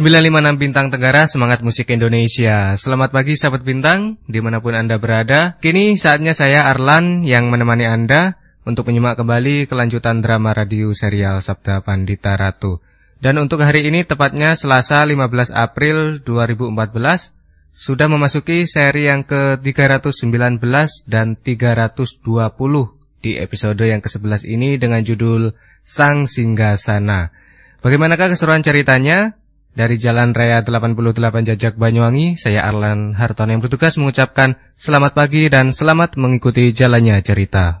956 Bintang Tenggara, semangat musik Indonesia. Selamat pagi sahabat Bintang, di mana pun Anda berada. Kini saatnya saya Arlan yang menemani Anda untuk menyimak kembali kelanjutan drama radio serial Sabda Pandita Ratu. Dan untuk hari ini tepatnya Selasa 15 April 2014, sudah memasuki seri yang ke-319 dan 320 di episode yang ke-11 ini dengan judul Sang Singgasana. Bagaimanakah keseruan ceritanya? Dari Jalan Raya 88 Jajak Banyuwangi, saya Arlan Hartono yang bertugas mengucapkan selamat pagi dan selamat mengikuti jalannya cerita.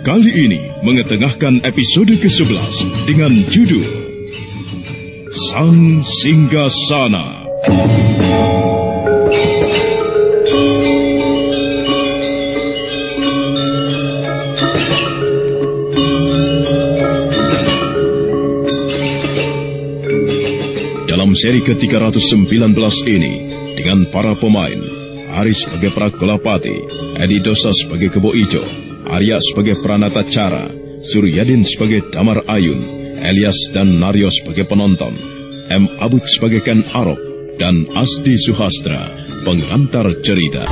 Kali ini mengetengahkan episode ke-11 dengan judul Sang Singgasana. Dalam seri ke-319 ini, dengan para pemain, Aris sebagai Prakolapati, Edi Dosa sebagai Kebo Ijo, Arya sebagai Pranata Cara, Suryadin sebagai Damar Ayun, Elias dan Naryo sebagai penonton, M. Abud sebagai Ken Arok, dan Asdi Suhastra, pengantar cerita.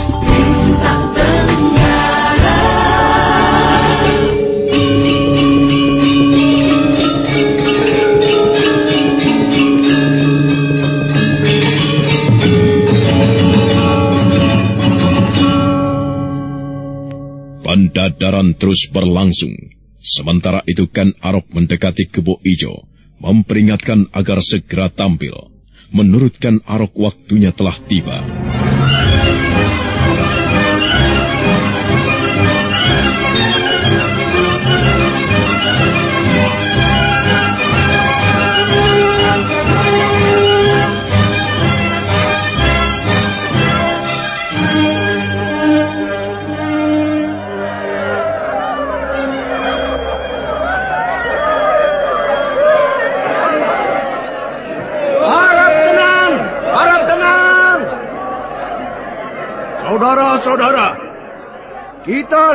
Pendadaran terus berlangsung. Sementara itu Ken Arok mendekati Kebo Ijo, memperingatkan agar segera tampil. Menurut Ken Arok waktunya telah tiba.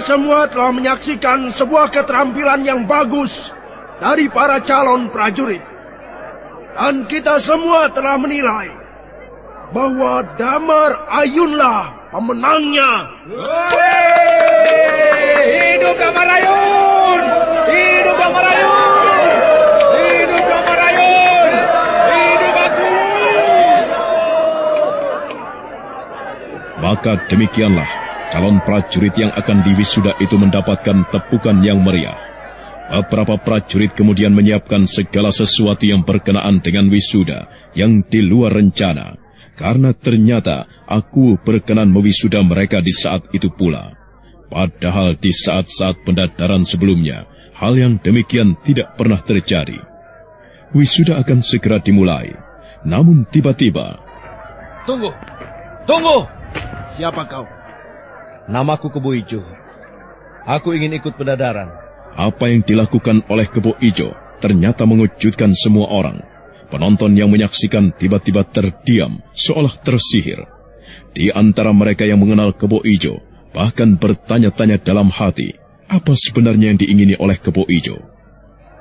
Semua telah menyaksikan sebuah keterampilan yang bagus dari para calon prajurit. Dan kita semua telah menilai bahwa Damar Ayunlah pemenangnya. Hidup Damar Ayun! Hidup Damar Ayun! Hidup Damar Ayun! Hidup aku! Maka demikianlah calon prajurit yang akan diwisuda itu mendapatkan tepukan yang meriah. Beberapa prajurit kemudian menyiapkan segala sesuatu yang berkenaan dengan wisuda yang di luar rencana. Karena ternyata aku berkenan mewisuda mereka di saat itu pula. Padahal di saat-saat pendadaran sebelumnya, hal yang demikian tidak pernah terjadi. Wisuda akan segera dimulai. Namun tiba-tiba... Tunggu! Tunggu! Siapa kau? Namaku Kebo Ijo. Aku ingin ikut pendadaran. Apa yang dilakukan oleh Kebo Ijo ternyata mengejutkan semua orang. Penonton yang menyaksikan tiba-tiba terdiam seolah tersihir. Di antara mereka yang mengenal Kebo Ijo bahkan bertanya-tanya dalam hati apa sebenarnya yang diingini oleh Kebo Ijo.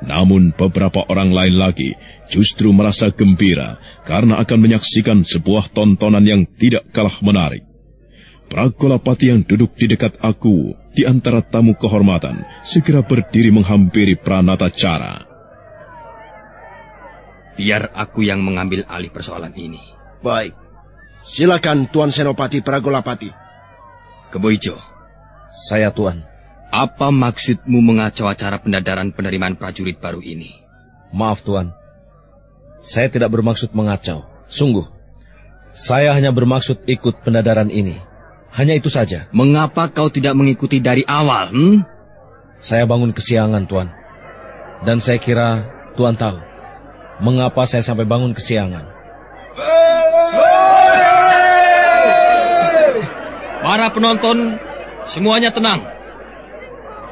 Namun beberapa orang lain lagi justru merasa gembira karena akan menyaksikan sebuah tontonan yang tidak kalah menarik. Pragolapati yang duduk di dekat aku di antara tamu kehormatan segera berdiri menghampiri Pranata Cara. Biar aku yang mengambil alih persoalan ini. Baik. Silakan Tuan Senopati Pragolapati. Keboijo, Saya Tuan. apa maksudmu mengacau acara pendadaran penerimaan prajurit baru ini? Maaf Tuan. Saya tidak bermaksud mengacau. Sungguh. Saya hanya bermaksud ikut pendadaran ini. Hanya itu saja. Mengapa kau tidak mengikuti dari awal, hmm? Saya bangun kesiangan, Tuan. Dan saya kira Tuan tahu mengapa saya sampai bangun kesiangan. Para penonton, semuanya tenang.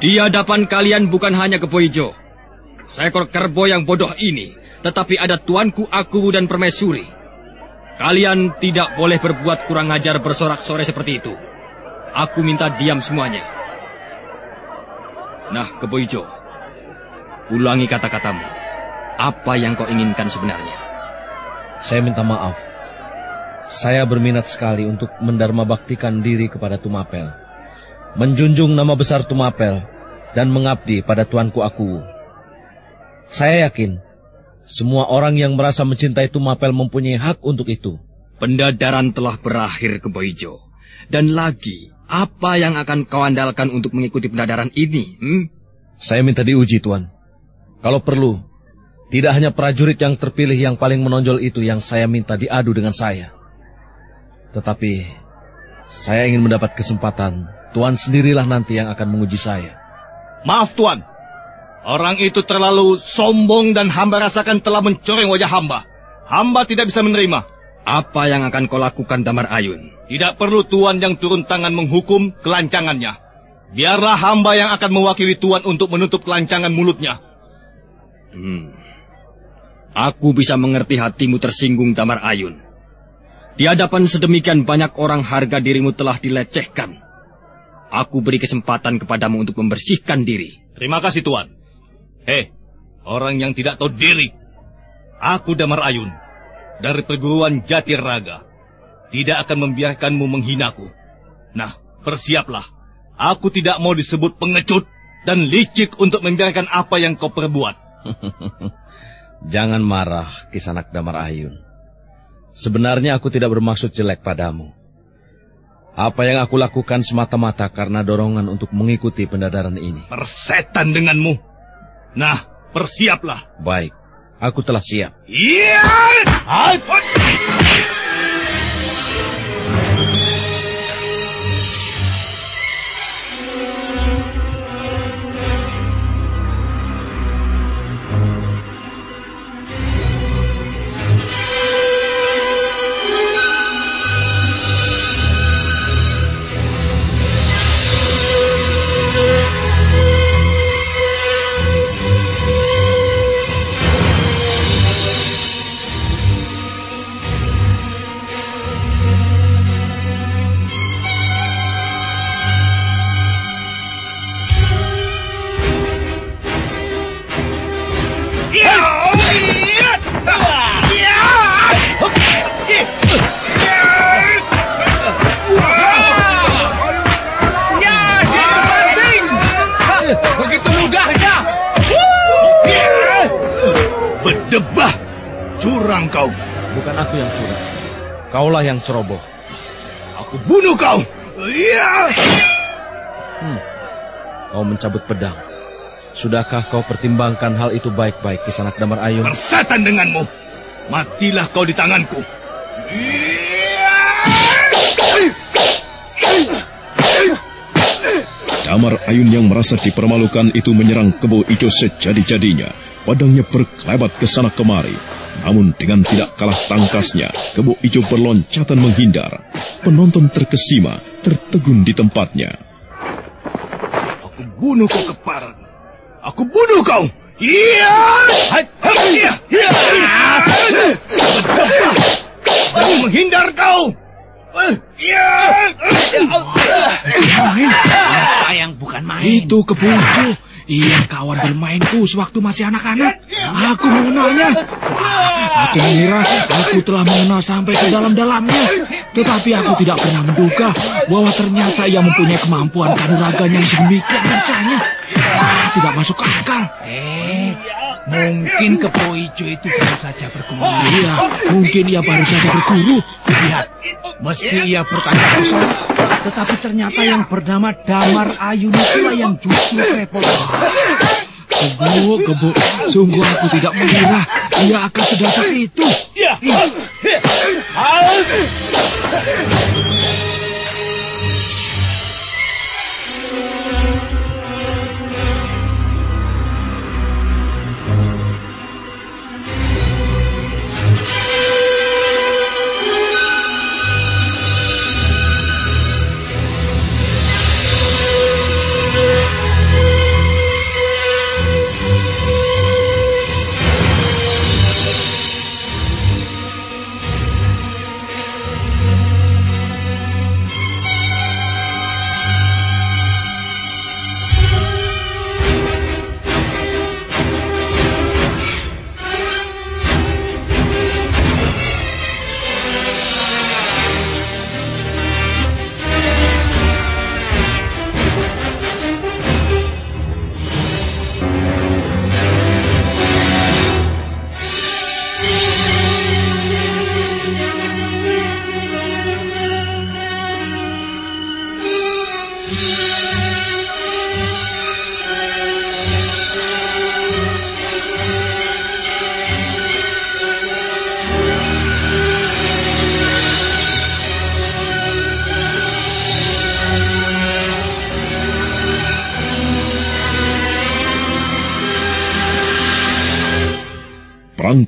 Di hadapan kalian bukan hanya Keboijo. Seekor kerbau yang bodoh ini, tetapi ada tuanku Aku dan Permaisuri. Kalian tidak boleh berbuat kurang ajar bersorak-sorai seperti itu. Aku minta diam semuanya. Nah, Keboijo, ulangi kata-katamu. Apa yang kau inginkan sebenarnya? Saya minta maaf. Saya berminat sekali untuk mendarma baktikan diri kepada Tumapel. Menjunjung nama besar Tumapel dan mengabdi pada tuanku aku. Saya yakin semua orang yang merasa mencintai Tumapel mempunyai hak untuk itu. Pendadaran telah berakhir Keboijo. Dan lagi, apa yang akan kau andalkan untuk mengikuti pendadaran ini? Hmm? Saya minta diuji, Tuan. Kalau perlu, tidak hanya prajurit yang terpilih yang paling menonjol itu yang saya minta diadu dengan saya. Tetapi, saya ingin mendapat kesempatan. Tuan sendirilah nanti yang akan menguji saya. Maaf Tuan, orang itu terlalu sombong dan hamba rasakan telah mencoreng wajah hamba. Hamba tidak bisa menerima. Apa yang akan kau lakukan, Damar Ayun? Tidak perlu Tuan yang turun tangan menghukum kelancangannya. Biarlah hamba yang akan mewakili Tuan untuk menutup kelancangan mulutnya. Hmm. Aku bisa mengerti hatimu tersinggung, Damar Ayun. Di hadapan sedemikian banyak orang harga dirimu telah dilecehkan. Aku beri kesempatan kepadamu untuk membersihkan diri. Terima kasih Tuan. Hei, orang yang tidak tahu diri. Aku Damar Ayun, dari perguruan Jatir Raga. Tidak akan membiarkanmu menghinaku. Nah, bersiaplah. Aku tidak mau disebut pengecut dan licik untuk membiarkan apa yang kau perbuat. Jangan marah, Kisanak Damar Ayun. Sebenarnya aku tidak bermaksud jelek padamu. Apa yang aku lakukan semata-mata karena dorongan untuk mengikuti pendadaran ini. Persetan denganmu. Nah, persiaplah. Baik, aku telah siap. Iya! Begitu Kaulah yang ceroboh. Aku bunuh kau. Iya! Hmm. Kau mencabut pedang. Sudahkah kau pertimbangkan hal itu baik-baik, Kisanak Damar Ayun? Persetan denganmu. Matilah kau di tanganku. Damar Ayun yang merasa dipermalukan itu menyerang Kebo Ijo sejadi-jadinya. Padangnya berkelebat ke sana kemari. Namun dengan tidak kalah tangkasnya, Kebo Ijo berloncatan menghindar. Penonton terkesima, tertegun di tempatnya. Aku bunuh kau keparat. Aku bunuh kau. Iya! Iya! Jangan menghindar kau. Iya! Sayang bukan main. Itu kebucu. Ia kawan bermainku sewaktu masih anak-anak. Aku mengenalnya. Aku mengira aku telah mengenal sampai sedalam-dalamnya. Tetapi aku tidak pernah menduga bahwa ternyata ia mempunyai kemampuan kanuraganya yang sedemikian dahsyatnya. Ah, tidak masuk akal. Eh, mungkin kepo hijau itu baru saja berguru. Iya, mungkin ia baru saja berguru. Lihat, meski ia bertanya kosong, tetapi ternyata yang bernama Damar Ayun itulah yang justru repot. Kebu, kebu, sungguh aku tidak mengira ia akan sedasar itu. Ya.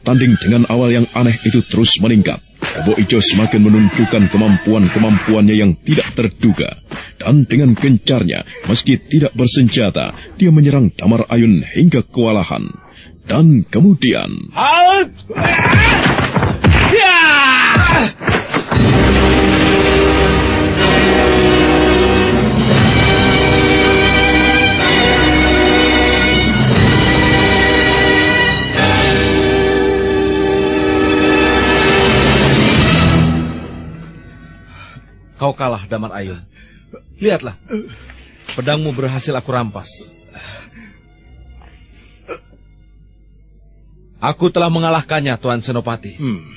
Tanding dengan awal yang aneh itu terus meningkat. Kebo Ijo semakin menunjukkan kemampuan-kemampuannya yang tidak terduga. Dan dengan gencarnya, meski tidak bersenjata, dia menyerang Damar Ayun hingga kewalahan. Dan kemudian... Halt! Ya! Kau kalah, Damar Ayun. Lihatlah, pedangmu berhasil aku rampas. Aku telah mengalahkannya, Tuan Senopati. Hmm.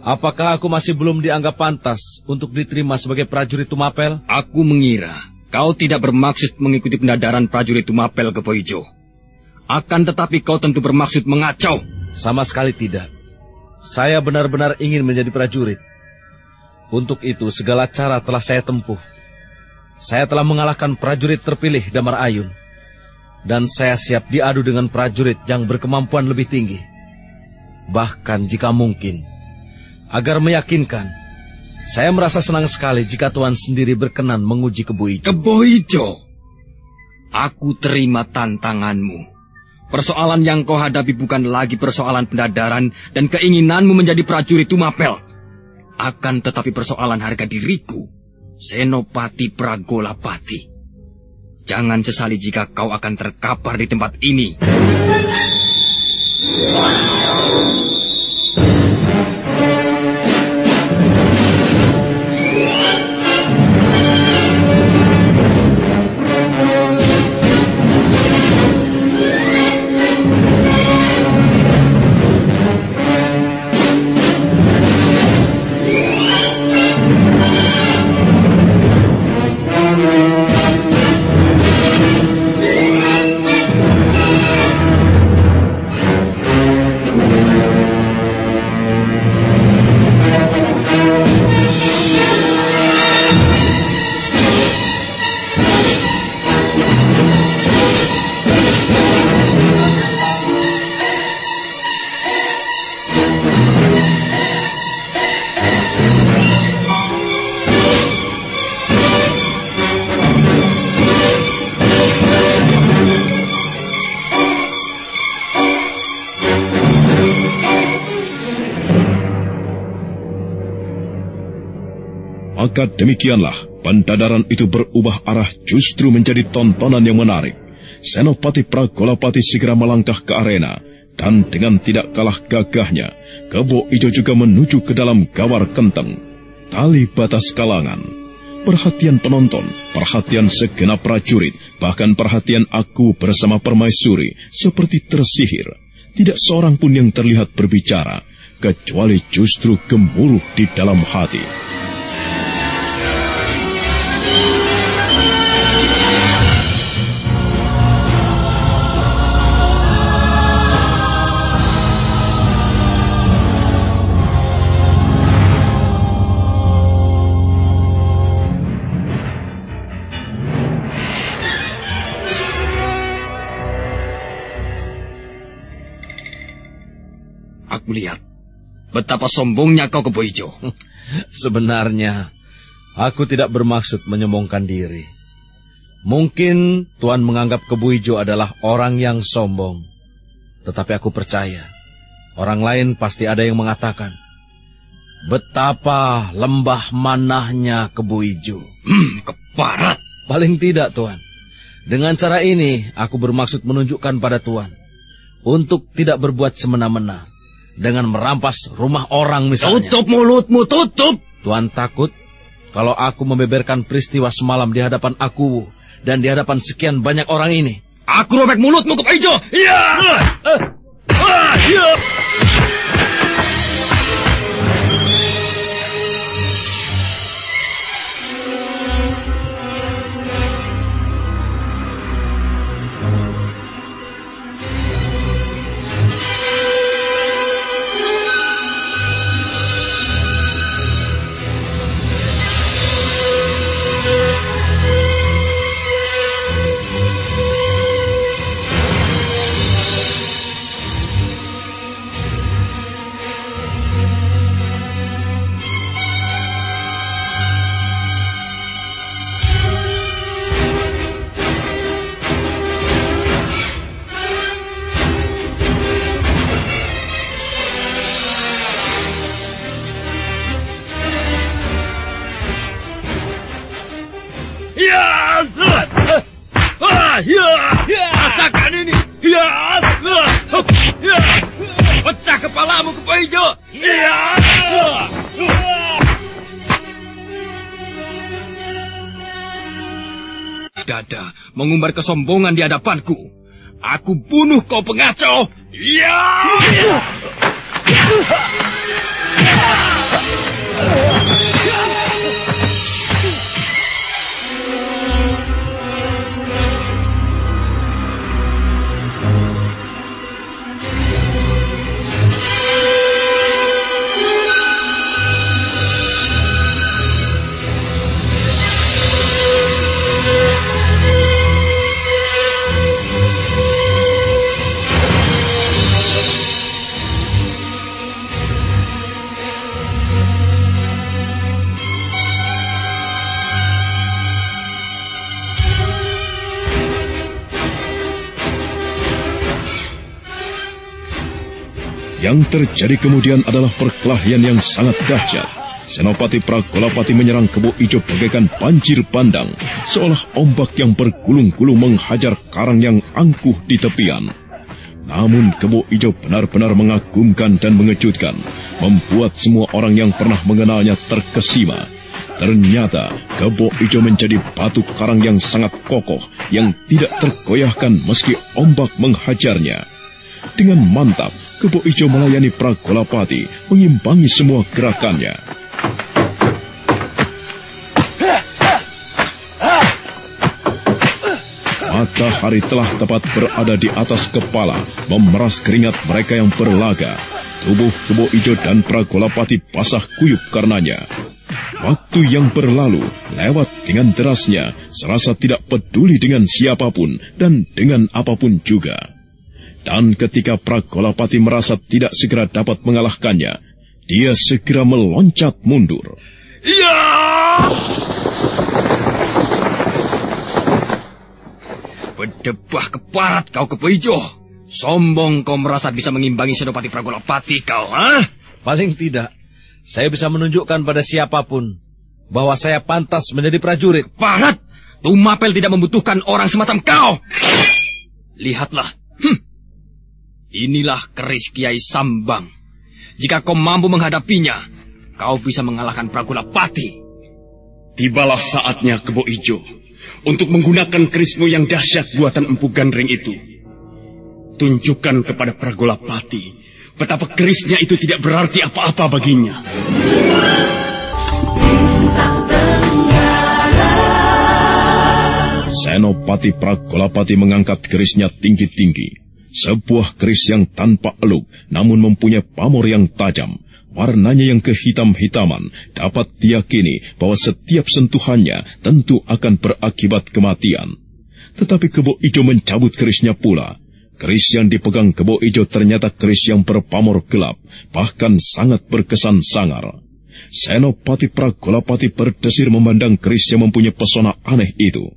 Apakah aku masih belum dianggap pantas untuk diterima sebagai prajurit Tumapel? Aku mengira kau tidak bermaksud mengikuti pendadaran prajurit Tumapel ke Poijo. Akan tetapi kau tentu bermaksud mengacau. Sama sekali tidak. Saya benar-benar ingin menjadi prajurit. Untuk itu segala cara telah saya tempuh. Saya telah mengalahkan prajurit terpilih Damar Ayun. Dan saya siap diadu dengan prajurit yang berkemampuan lebih tinggi. Bahkan jika mungkin, agar meyakinkan, saya merasa senang sekali jika Tuhan sendiri berkenan menguji Kebo Ijo. Kebo Ijo? Aku terima tantanganmu. Persoalan yang kau hadapi bukan lagi persoalan pendadaran dan keinginanmu menjadi prajurit Tumapel. Akan tetapi persoalan harga diriku, Senopati Pragolapati. Jangan sesali jika kau akan terkapar di tempat ini. Maka demikianlah pendadaran itu berubah arah justru menjadi tontonan yang menarik. Senopati Pragolapati segera melangkah ke arena dan dengan tidak kalah gagahnya, Kebo Ijo juga menuju ke dalam gawar kenteng. Tali batas kalangan. Perhatian penonton, perhatian segenap prajurit, bahkan perhatian aku bersama permaisuri seperti tersihir. Tidak seorang pun yang terlihat berbicara, kecuali justru gemuruh di dalam hati. Melihat betapa sombongnya kau ke Boijo. Sebenarnya, aku tidak bermaksud menyombongkan diri. Mungkin Tuhan menganggap Kebuijo adalah orang yang sombong. Tetapi aku percaya, orang lain pasti ada yang mengatakan, betapa lembah manahnya Kebuijo. Hmm, keparat. Paling tidak, Tuhan. Dengan cara ini, aku bermaksud menunjukkan pada Tuhan untuk tidak berbuat semena-mena dengan merampas rumah orang misalnya. Tutup mulutmu, tutup! Tuhan takut kalau aku membeberkan peristiwa semalam di hadapan aku dan di hadapan sekian banyak orang ini. Aku robek mulutmu ke Ijo. Iya! Ah, iya! Mengumbar kesombongan di hadapanku. Aku bunuh kau pengacau. Ya! Yang terjadi kemudian adalah perkelahian yang sangat dahsyat. Senopati Pragolapati menyerang kebo ijo bagaikan banjir bandang, seolah ombak yang bergulung-gulung menghajar karang yang angkuh di tepian. Namun kebo ijo benar-benar mengagumkan dan mengejutkan, membuat semua orang yang pernah mengenalnya terkesima. Ternyata kebo ijo menjadi batu karang yang sangat kokoh, yang tidak tergoyahkan meski ombak menghajarnya. Dengan mantap, Kebo Ijo melayani Pragolapati, mengimbangi semua gerakannya. Matahari telah tepat berada di atas kepala, memeras keringat mereka yang berlaga. Tubuh Kebo Ijo dan Pragolapati basah kuyup karenanya. Waktu yang berlalu lewat dengan derasnya, serasa tidak peduli dengan siapa pun dan dengan apa pun juga. Dan ketika Pragolapati merasa tidak segera dapat mengalahkannya, dia segera meloncat mundur. Ya! Berdebah keparat kau ke Ijo. Sombong kau merasa bisa mengimbangi Senopati Pragolapati kau, ha? Paling tidak, saya bisa menunjukkan pada siapa pun bahwa saya pantas menjadi prajurit. Parat! Tumapel tidak membutuhkan orang semacam kau. Lihatlah, hm, Inilah keris Kiai Sambang. Jika kau mampu menghadapinya, kau bisa mengalahkan Pragulapati. Tibalah saatnya Kebo Ijo untuk menggunakan kerismu yang dahsyat buatan Empu Gandring itu. Tunjukkan kepada Pragulapati betapa kerisnya itu tidak berarti apa-apa baginya. Senopati Pragolapati mengangkat kerisnya tinggi-tinggi. Sebuah keris yang tanpa eluk, namun mempunyai pamor yang tajam. Warnanya yang kehitam-hitaman dapat diyakini bahwa setiap sentuhannya tentu akan berakibat kematian. Tetapi kebo ijo mencabut kerisnya pula. Keris yang dipegang kebo ijo ternyata keris yang berpamor gelap, bahkan sangat berkesan sangar. Senopati Pragolapati berdesir memandang keris yang mempunyai pesona aneh itu.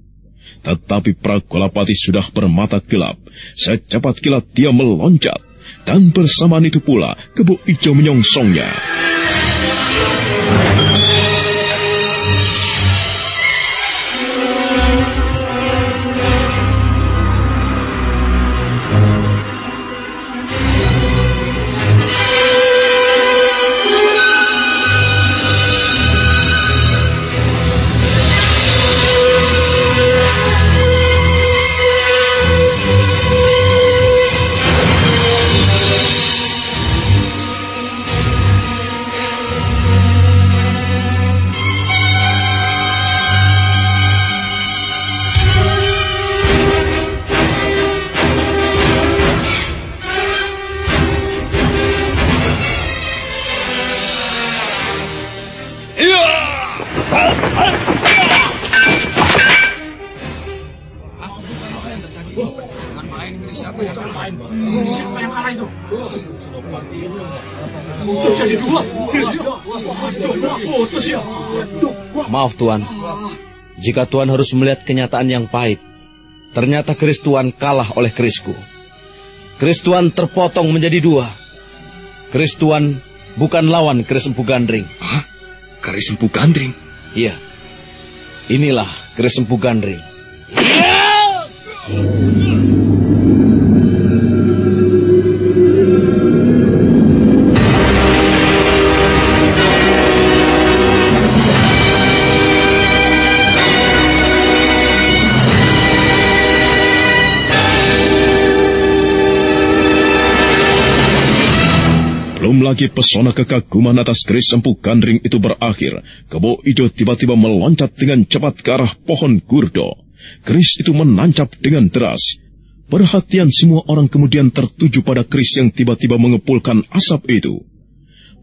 Tetapi Pragolapati sudah bermata gelap. Secepat kilat dia meloncat. Dan bersamaan itu pula kebo ijo menyongsongnya. Tuan, jika Tuan harus melihat kenyataan yang pahit, ternyata keris Tuan kalah oleh kerisku. Keris Tuan terpotong menjadi dua. Keris Tuan bukan lawan keris Empu Gandring. Hah? Keris Empu Gandring? Iya. Inilah keris Empu Gandring. Lagi pesona kekaguman atas keris empu gandring itu berakhir, Kebo Ijo tiba-tiba meloncat dengan cepat ke arah pohon gurdo. Keris itu menancap dengan deras. Perhatian semua orang kemudian tertuju pada keris yang tiba-tiba mengepulkan asap itu.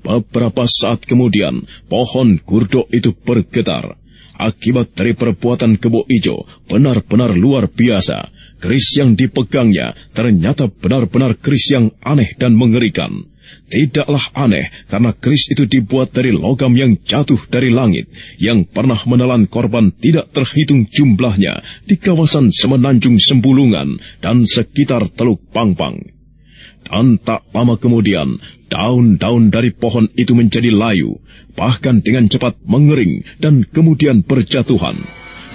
Beberapa saat kemudian, pohon gurdo itu bergetar. Akibat dari perbuatan kebo ijo benar-benar luar biasa. Keris yang dipegangnya ternyata benar-benar keris yang aneh dan mengerikan. Tidaklah aneh karena keris itu dibuat dari logam yang jatuh dari langit, yang pernah menelan korban tidak terhitung jumlahnya di kawasan Semenanjung Sembulungan dan sekitar Teluk Pangpang. Dan tak lama kemudian, daun-daun dari pohon itu menjadi layu, bahkan dengan cepat mengering dan kemudian berjatuhan.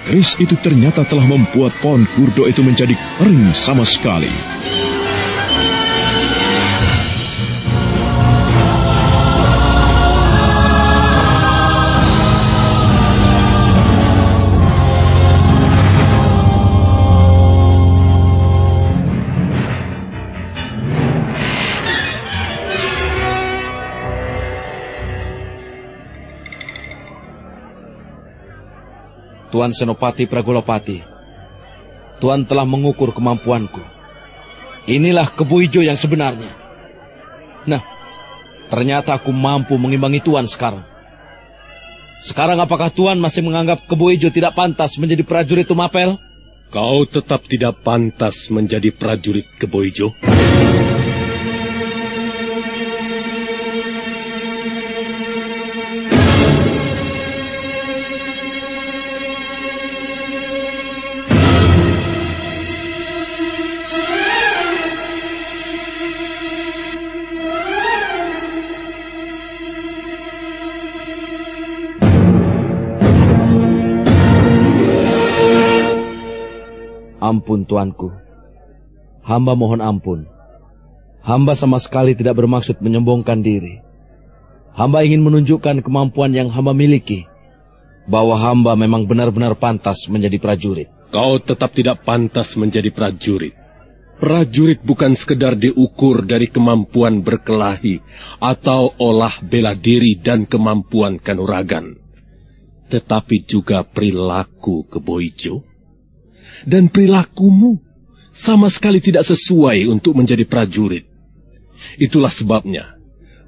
Keris itu ternyata telah membuat pohon gurdo itu menjadi kering sama sekali. Tuan Senopati Pragolopati, Tuan telah mengukur kemampuanku. Inilah kebu hijau yang sebenarnya. Nah, ternyata aku mampu mengimbangi Tuan sekarang. Sekarang apakah Tuan masih menganggap kebu hijau tidak pantas menjadi prajurit Tumapel? Kau tetap tidak pantas menjadi prajurit kebu hijau. Ampun tuanku. Hamba mohon ampun. Hamba sama sekali tidak bermaksud menyombongkan diri. Hamba ingin menunjukkan kemampuan yang hamba miliki. Bahwa hamba memang benar-benar pantas menjadi prajurit. Kau tetap tidak pantas menjadi prajurit. Prajurit bukan sekedar diukur dari kemampuan berkelahi atau olah bela diri dan kemampuan kanuragan. Tetapi juga perilaku keboijo dan perilakumu sama sekali tidak sesuai untuk menjadi prajurit. Itulah sebabnya,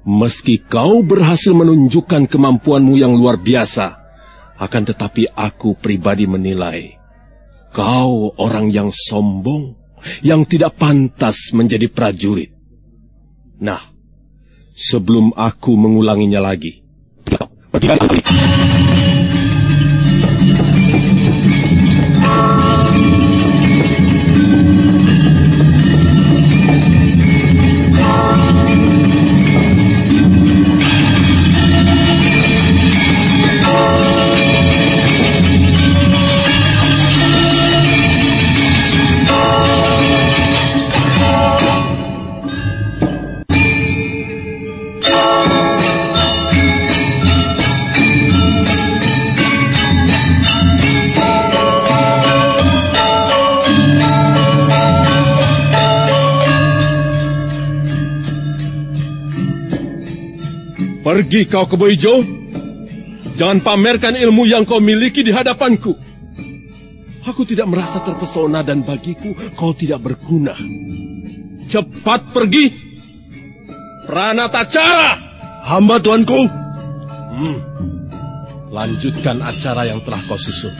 meski kau berhasil menunjukkan kemampuanmu yang luar biasa, akan tetapi aku pribadi menilai kau orang yang sombong, yang tidak pantas menjadi prajurit. Nah, sebelum aku mengulanginya lagi, Pergi kau ke Boijo. Jangan pamerkan ilmu yang kau miliki di hadapanku. Aku tidak merasa terpesona dan bagiku kau tidak berguna. Cepat pergi. Pranata cara. Hamba tuanku. Hmm. Lanjutkan acara yang telah kau susun.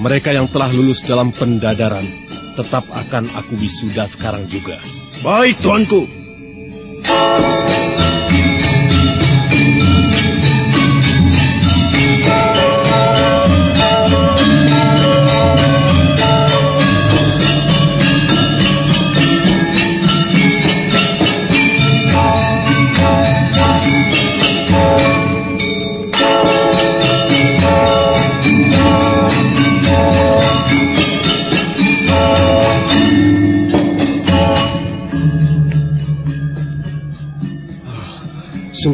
Mereka yang telah lulus dalam pendadaran tetap akan aku wisuda sekarang juga. Baik tuanku.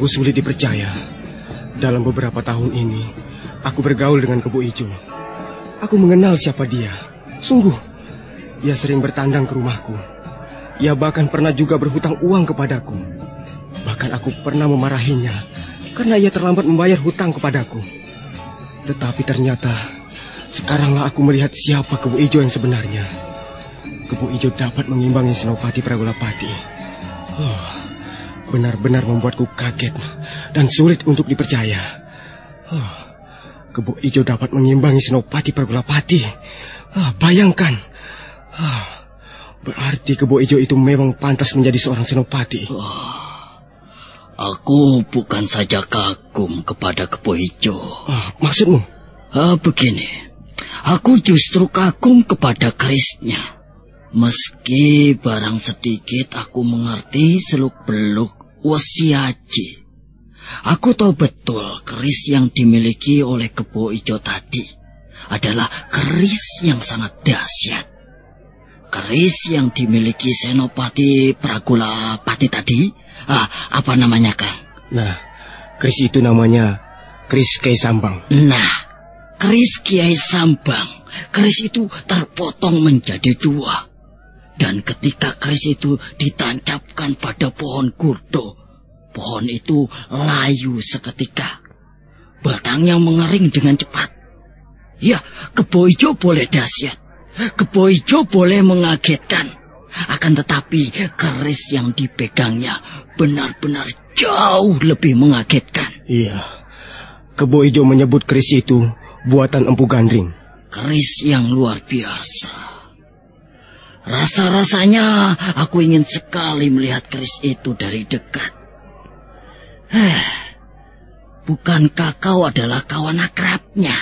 Sulit dipercaya. Dalam beberapa tahun ini, aku bergaul dengan Kebu Ijo. Aku mengenal siapa dia. Sungguh, ia sering bertandang ke rumahku. Ia bahkan pernah juga berhutang uang kepadaku. Bahkan aku pernah memarahinya karena ia terlambat membayar hutang kepadaku. Tetapi ternyata sekaranglah aku melihat siapa Kebu Ijo yang sebenarnya. Kebu Ijo dapat mengimbangi Senopati Pragolapati. Oh, benar-benar membuatku kaget dan sulit untuk dipercaya. Oh, Kebu Ijo dapat mengimbangi Senopati Pragolapati. Oh, bayangkan. Oh, berarti Kebu Ijo itu memang pantas menjadi seorang Senopati. Oh. Aku bukan saja kagum kepada Kepo Hijau. Oh, maksudmu? Ah, begini, aku justru kagum kepada kerisnya. Meski barang sedikit aku mengerti seluk-beluk wasiaji. Aku tahu betul keris yang dimiliki oleh Kebo Ijo tadi adalah keris yang sangat dahsyat. Keris yang dimiliki Senopati Pragula Pati tadi Ah, apa namanya, Kang? Nah, keris itu namanya keris Kiai Sambang. Nah, keris Kiai Sambang. Keris itu terpotong menjadi dua. Dan ketika keris itu ditancapkan pada pohon kurdo, pohon itu layu seketika. Batangnya mengering dengan cepat. Ya, kebo hijau boleh dahsyat. Kebo hijau boleh mengagetkan. Akan tetapi keris yang dipegangnya benar-benar jauh lebih mengagetkan. Iya. Kebo Ijo menyebut keris itu buatan Empu Gandring. Keris yang luar biasa. Rasa-rasanya aku ingin sekali melihat keris itu dari dekat. Eh, bukankah kau adalah kawan akrabnya?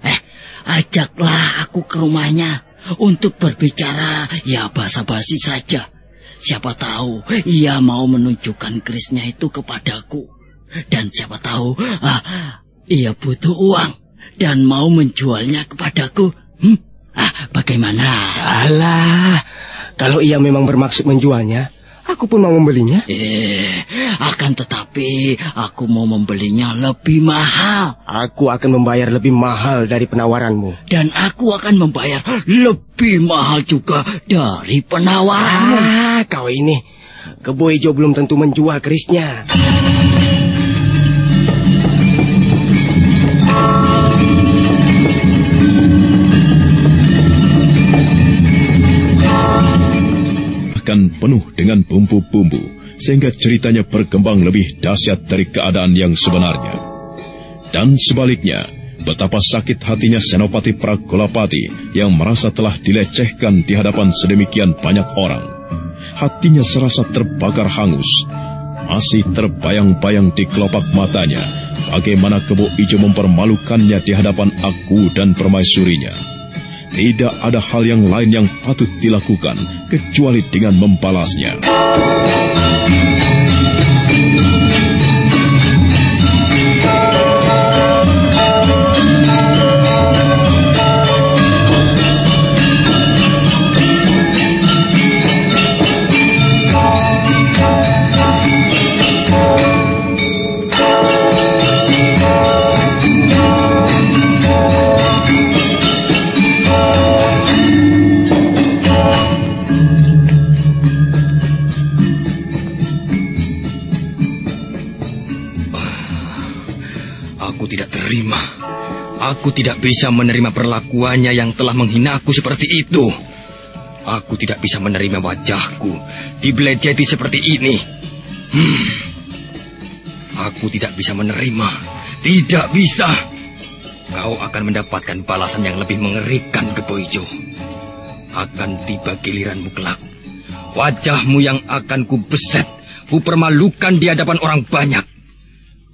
Eh, ajaklah aku ke rumahnya untuk berbicara ya basa-basi saja. Siapa tahu ia mau menunjukkan kerisnya itu kepadaku. Dan siapa tahu ah, ia butuh uang dan mau menjualnya kepadaku. Ah, bagaimana? Alah, kalau ia memang bermaksud menjualnya, Aku pun mau membelinya. Eh, akan tetapi aku mau membelinya lebih mahal. Aku akan membayar lebih mahal dari penawaranmu. Dan aku akan membayar lebih mahal juga dari penawaranmu. Ah, kau ini. Kebo hijau belum tentu menjual kerisnya. Bahkan penuh dengan bumbu-bumbu, sehingga ceritanya berkembang lebih dahsyat dari keadaan yang sebenarnya. Dan sebaliknya, betapa sakit hatinya Senopati Pragolapati yang merasa telah dilecehkan di hadapan sedemikian banyak orang. Hatinya serasa terbakar hangus. Masih terbayang-bayang di kelopak matanya bagaimana kebo ijo mempermalukannya di hadapan aku dan permaisurinya. Tidak ada hal yang lain yang patut dilakukan kecuali dengan membalasnya. Aku tidak bisa menerima perlakuannya yang telah menghina aku seperti itu. Aku tidak bisa menerima wajahku dibelejeti seperti ini. Hmm. Aku tidak bisa menerima. Tidak bisa. Kau akan mendapatkan balasan yang lebih mengerikan, Keboijo. Akan tiba giliranmu kelak. Wajahmu yang akan ku beset, ku permalukan di hadapan orang banyak.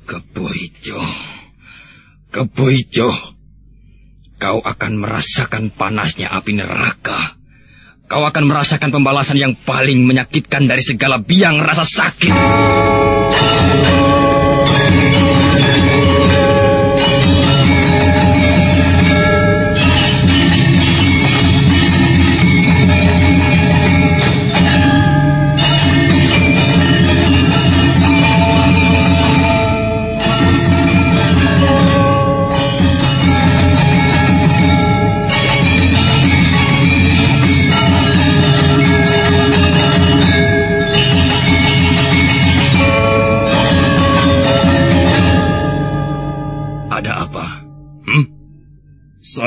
Keboijo. Keboijo. Kau akan merasakan panasnya api neraka. Kau akan merasakan pembalasan yang paling menyakitkan dari segala biang rasa sakit.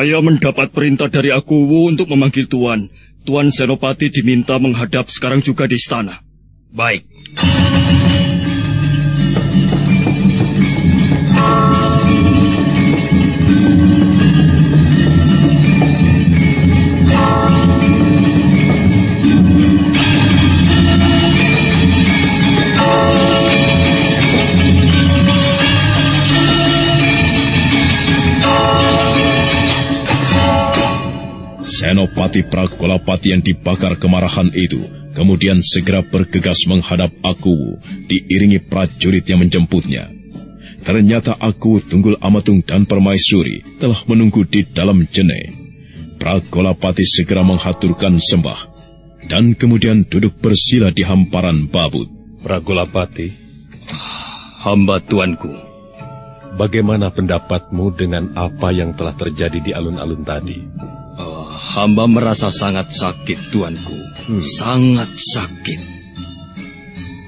Saya mendapat perintah dari Akuwu untuk memanggil Tuan. Tuan Senopati diminta menghadap sekarang juga di istana. Baik. Senopati Pragolapati yang dibakar kemarahan itu kemudian segera bergegas menghadap aku diiringi prajurit yang menjemputnya. Ternyata aku Tunggul Amatung dan Permaisuri telah menunggu di dalam jene. Pragolapati segera menghaturkan sembah dan kemudian duduk bersila di hamparan babut. Pragolapati, hamba tuanku. Bagaimana pendapatmu dengan apa yang telah terjadi di alun-alun tadi? Oh, hamba merasa sangat sakit, tuanku. Hmm. Sangat sakit.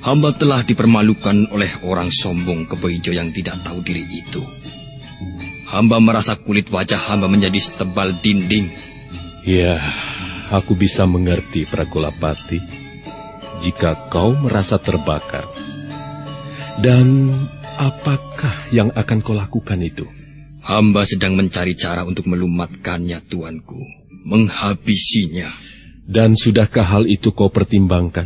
Hamba telah dipermalukan oleh orang sombong keboijo yang tidak tahu diri itu. Hamba merasa kulit wajah hamba menjadi setebal dinding. Ya, aku bisa mengerti, Pragolapati. Jika kau merasa terbakar. Dan apakah yang akan kau lakukan itu? Hamba sedang mencari cara untuk melumatkannya, tuanku. Menghabisinya. Dan sudahkah hal itu kau pertimbangkan?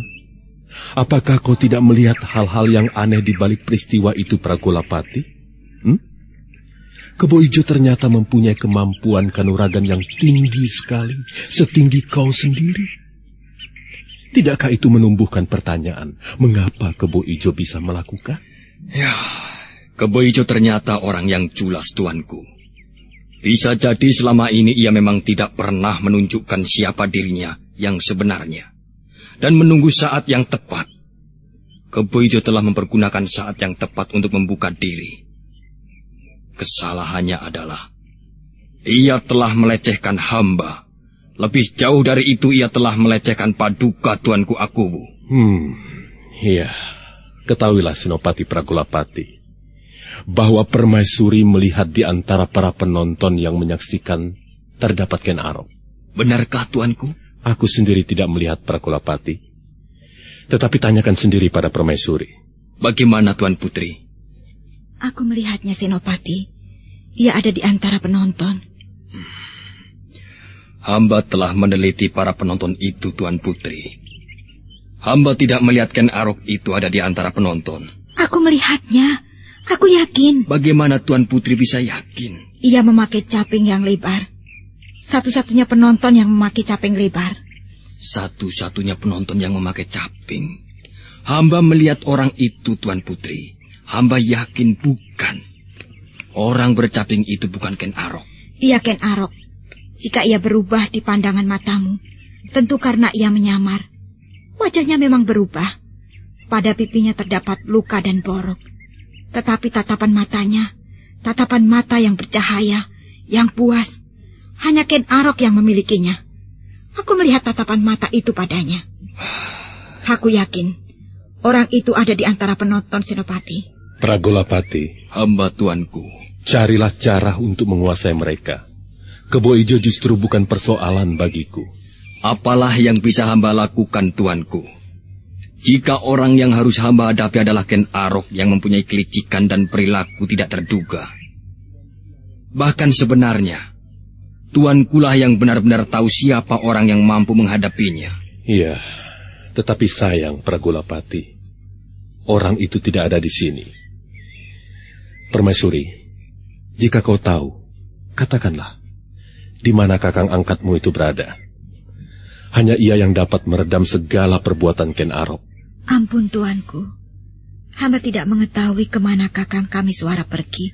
Apakah kau tidak melihat hal-hal yang aneh di balik peristiwa itu, Pragolapati? Hmm? Kebo Ijo ternyata mempunyai kemampuan kanuragan yang tinggi sekali, setinggi kau sendiri. Tidakkah itu menumbuhkan pertanyaan, mengapa Kebo Ijo bisa melakukan? Ya, Keboijo ternyata orang yang culas tuanku. Bisa jadi selama ini ia memang tidak pernah menunjukkan siapa dirinya yang sebenarnya. Dan menunggu saat yang tepat. Keboijo telah mempergunakan saat yang tepat untuk membuka diri. Kesalahannya adalah, ia telah melecehkan hamba. Lebih jauh dari itu ia telah melecehkan paduka tuanku Akubu. Hmm, iya. Ketahuilah Senopati Pragolapati bahwa permaisuri melihat di antara para penonton yang menyaksikan terdapat Ken Arok. Benarkah tuanku? Aku sendiri tidak melihat Prakulapati. Tetapi tanyakan sendiri pada permaisuri. Bagaimana Tuan Putri? Aku melihatnya Senopati. Ia ada di antara penonton. Hmm. Hamba telah meneliti para penonton itu, Tuan Putri. Hamba tidak melihat Ken Arok itu ada di antara penonton. Aku melihatnya. Aku yakin. Bagaimana Tuan Putri bisa yakin? Ia memakai caping yang lebar. Satu-satunya penonton yang memakai caping lebar. Satu-satunya penonton yang memakai caping. Hamba melihat orang itu, Tuan Putri. Hamba yakin bukan. Orang bercaping itu bukan Ken Arok. Ia Ken Arok. Jika ia berubah di pandangan matamu, tentu karena ia menyamar. Wajahnya memang berubah. Pada pipinya terdapat luka dan borok. Tetapi tatapan matanya, tatapan mata yang bercahaya, yang puas, hanya Ken Arok yang memilikinya. Aku melihat tatapan mata itu padanya. Aku yakin orang itu ada di antara penonton Senopati. Pragolapati. Hamba tuanku. Carilah cara untuk menguasai mereka. Kebo Ijo justru bukan persoalan bagiku. Apalah yang bisa hamba lakukan tuanku? Jika orang yang harus hamba hadapi adalah Ken Arok yang mempunyai kelicikan dan perilaku tidak terduga. Bahkan sebenarnya, Tuan kulah yang benar-benar tahu siapa orang yang mampu menghadapinya. Iya, tetapi sayang Pragulapati. Orang itu tidak ada di sini. Permaisuri, jika kau tahu, katakanlah, di mana kakang angkatmu itu berada. Hanya ia yang dapat meredam segala perbuatan Ken Arok. Ampun tuanku, hamba tidak mengetahui ke mana kakang kami suara pergi,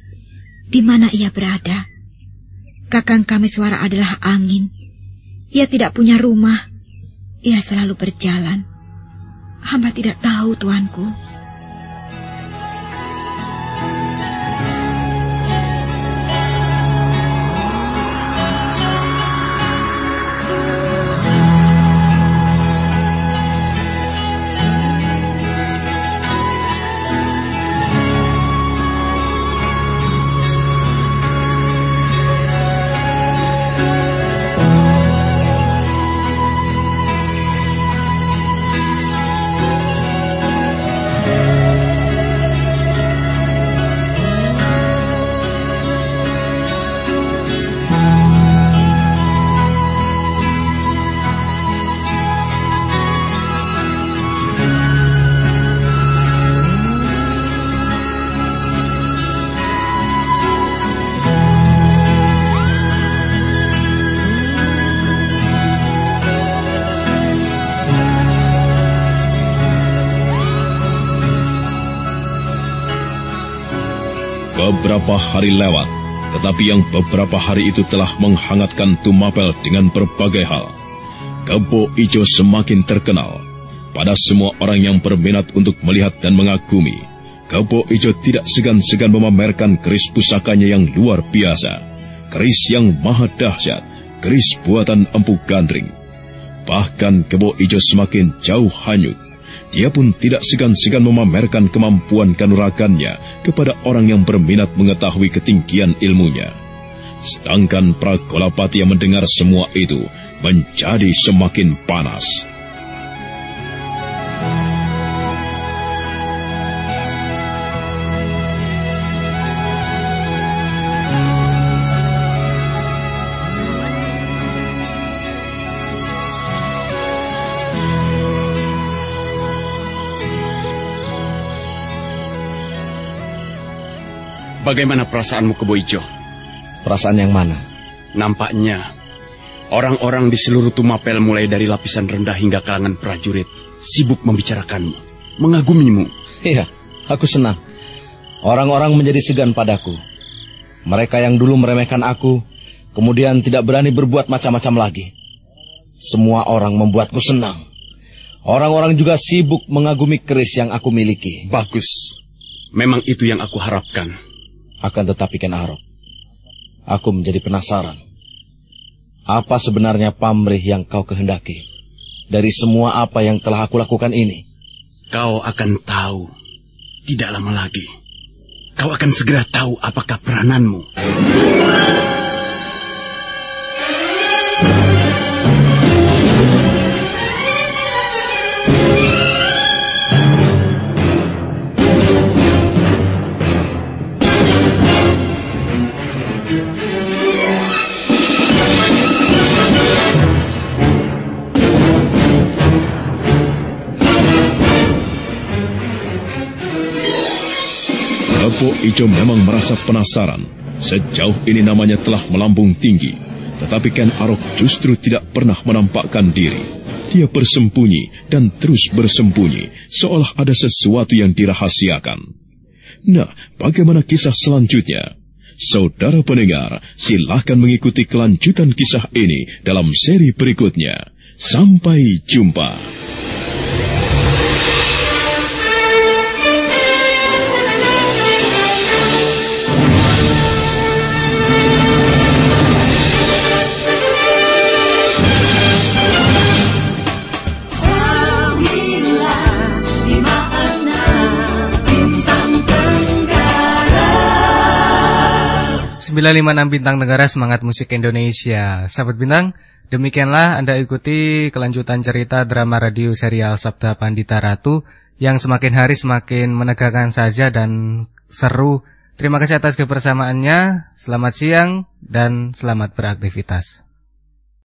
di mana ia berada. Kakang kami suara adalah angin. Ia tidak punya rumah. Ia selalu berjalan. Hamba tidak tahu tuanku. Beberapa hari lewat, tetapi yang beberapa hari itu telah menghangatkan Tumapel dengan berbagai hal. Kebo Ijo semakin terkenal pada semua orang yang berminat untuk melihat dan mengagumi. Kebo Ijo tidak segan-segan memamerkan keris pusakanya yang luar biasa, keris yang maha dahsyat, keris buatan Empu Gandring. Bahkan Kebo Ijo semakin jauh hanyut dia pun tidak segan-segan memamerkan kemampuan kanuragannya kepada orang yang berminat mengetahui ketinggian ilmunya. Sedangkan Pragolapati yang mendengar semua itu menjadi semakin panas. Bagaimana perasaanmu ke Boijo? Perasaan yang mana? Nampaknya orang-orang di seluruh Tumapel mulai dari lapisan rendah hingga kalangan prajurit sibuk membicarakanmu, mengagumimu. Iya, aku senang. Orang-orang menjadi segan padaku. Mereka yang dulu meremehkan aku, kemudian tidak berani berbuat macam-macam lagi. Semua orang membuatku senang. Orang-orang juga sibuk mengagumi keris yang aku miliki. Bagus. Memang itu yang aku harapkan. Akan tetapi Ken Arok, aku menjadi penasaran. Apa sebenarnya pamrih yang kau kehendaki? Dari semua apa yang telah aku lakukan ini? Kau akan tahu. Tidak lama lagi. Kau akan segera tahu apakah perananmu. Ijo memang merasa penasaran. Sejauh ini namanya telah melambung tinggi. Tetapi Ken Arok justru tidak pernah menampakkan diri. Dia bersembunyi dan terus bersembunyi, seolah ada sesuatu yang dirahasiakan. Nah, bagaimana kisah selanjutnya? Saudara pendengar, silahkan mengikuti kelanjutan kisah ini dalam seri berikutnya. Sampai jumpa. Sembilan lima enam bintang negara semangat musik Indonesia. Sahabat bintang, demikianlah Anda ikuti kelanjutan cerita drama radio serial Sabda Pandita Ratu yang semakin hari semakin menegangkan saja dan seru. Terima kasih atas kebersamaannya. Selamat siang dan selamat beraktivitas.